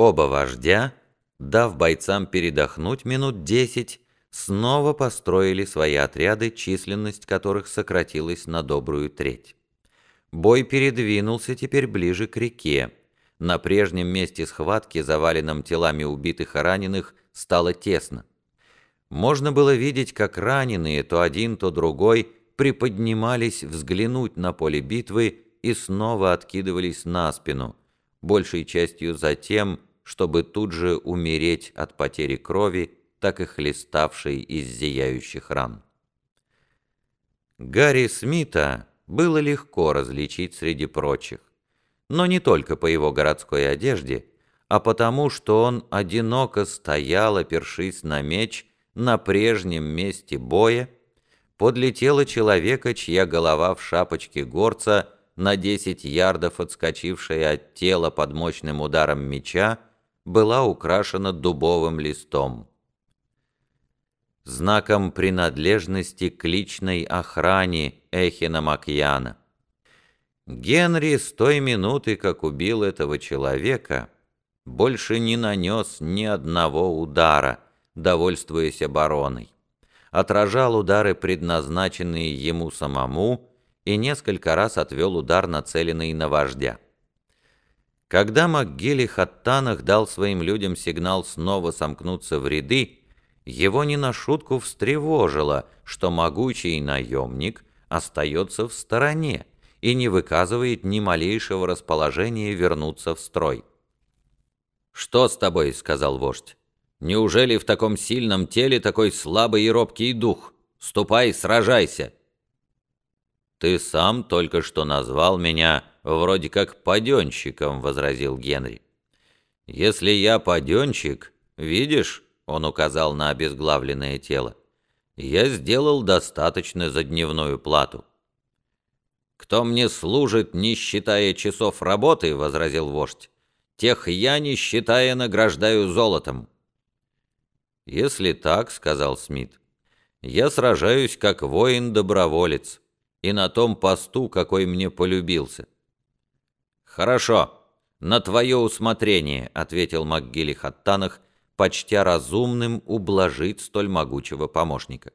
Оба вождя, дав бойцам передохнуть минут десять, снова построили свои отряды, численность которых сократилась на добрую треть. Бой передвинулся теперь ближе к реке. На прежнем месте схватки, заваленном телами убитых и раненых, стало тесно. Можно было видеть, как раненые, то один, то другой, приподнимались взглянуть на поле битвы и снова откидывались на спину, большей частью за тем, чтобы тут же умереть от потери крови, так и хлеставшей из зияющих ран. Гарри Смита было легко различить среди прочих, но не только по его городской одежде, а потому, что он одиноко стоял, опершись на меч, на прежнем месте боя, подле тела человека, чья голова в шапочке горца, на десять ярдов отскочившая от тела под мощным ударом меча, была украшена дубовым листом. Знаком принадлежности к личной охране Эхина Макьяна. Генри с той минуты, как убил этого человека, больше не нанес ни одного удара, довольствуясь обороной. Отражал удары, предназначенные ему самому, и несколько раз отвел удар, нацеленный на вождя. Когда МакГилли Хаттанах дал своим людям сигнал снова сомкнуться в ряды, его не на шутку встревожило, что могучий наемник остается в стороне и не выказывает ни малейшего расположения вернуться в строй. «Что с тобой?» — сказал вождь. «Неужели в таком сильном теле такой слабый и робкий дух? Ступай, сражайся!» «Ты сам только что назвал меня вроде как паденщиком», — возразил Генри. «Если я паденщик, видишь, — он указал на обезглавленное тело, — я сделал достаточно за дневную плату». «Кто мне служит, не считая часов работы, — возразил вождь, — тех я, не считая, награждаю золотом». «Если так, — сказал Смит, — я сражаюсь как воин-доброволец и на том посту, какой мне полюбился». «Хорошо, на твое усмотрение», — ответил МакГилли Хаттанах, почтя разумным ублажить столь могучего помощника.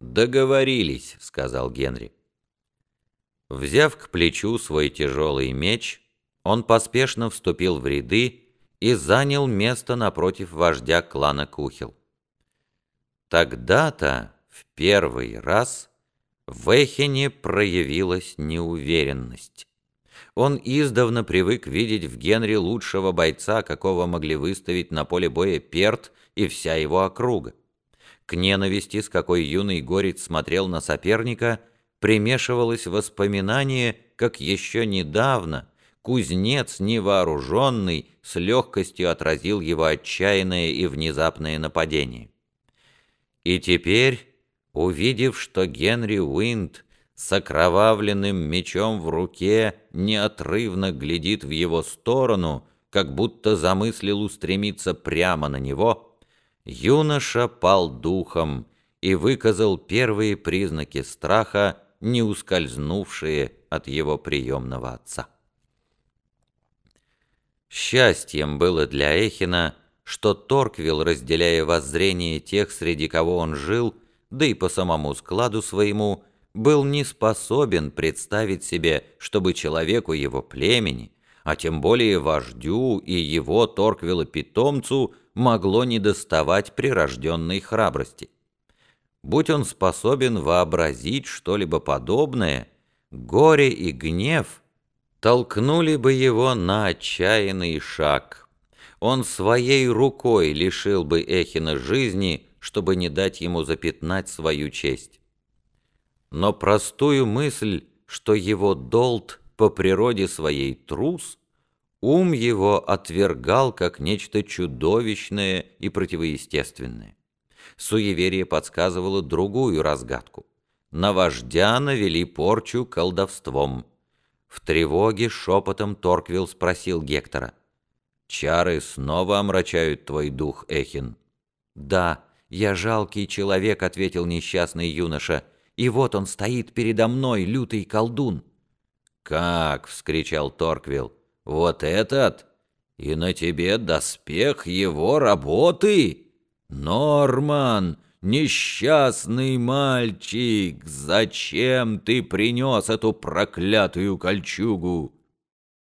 «Договорились», — сказал Генри. Взяв к плечу свой тяжелый меч, он поспешно вступил в ряды и занял место напротив вождя клана Кухил. Тогда-то, в первый раз, в Эхене проявилась неуверенность. Он издавна привык видеть в Генри лучшего бойца, какого могли выставить на поле боя Перт и вся его округа. К ненависти, с какой юный горец смотрел на соперника, примешивалось воспоминание, как еще недавно кузнец невооруженный с легкостью отразил его отчаянное и внезапное нападение. И теперь, увидев, что Генри Уинд с окровавленным мечом в руке неотрывно глядит в его сторону, как будто замыслил устремиться прямо на него, юноша пал духом и выказал первые признаки страха, не ускользнувшие от его приемного отца. Счастьем было для Эхина, что Торквилл, разделяя воззрение тех, среди кого он жил, да и по самому складу своему, был не способен представить себе, чтобы человеку его племени, а тем более вождю и его Торквилла-питомцу могло недоставать прирожденной храбрости. Будь он способен вообразить что-либо подобное, горе и гнев толкнули бы его на отчаянный шаг. Он своей рукой лишил бы Эхина жизни, чтобы не дать ему запятнать свою честь но простую мысль, что его долт по природе своей трус, ум его отвергал как нечто чудовищное и противоестественное. Суеверие подсказывало другую разгадку. На вождя навели порчу колдовством. В тревоге шепотом Торквилл спросил Гектора. «Чары снова омрачают твой дух, Эхин?» «Да, я жалкий человек», — ответил несчастный юноша, — и вот он стоит передо мной, лютый колдун. «Как?» — вскричал Торквилл. «Вот этот? И на тебе доспех его работы? Норман, несчастный мальчик, зачем ты принес эту проклятую кольчугу?